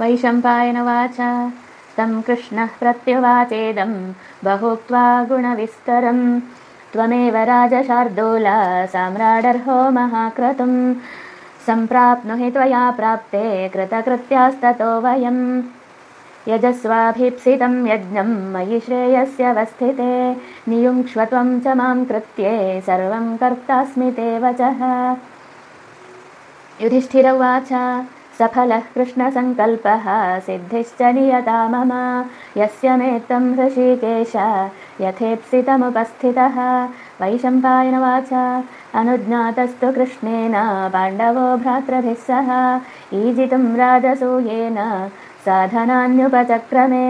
वैशम्पायनवाच। तं कृष्णः प्रत्युवाचेदं बहुक्त्वा गुणविस्तरम् त्वमेव राजशार्दूला साम्राडर्हो महाक्रतुम् सम्प्राप्नुहि त्वया प्राप्ते कृतकृत्यास्ततो वयम्। यजस्वाभीप्सितं यज्ञं मयि श्रेयस्यवस्थिते। नियुङ्क्ष्व त्वं च मां कृत्ये सर्वं कर्तास्मि ते वचः। युधिष्ठिर उवाच सफलः कृष्णसङ्कल्पः सिद्धिश्च नियता मम। यस्य मेत्तं हृषीकेश यथेप्सितमुपस्थितः। वैशम्पायनवाच अनुज्ञातस्तु कृष्णेन पाण्डवो भ्रातृभिः सह। ईजितुं राजसूयेन साधनान्युपचक्रमे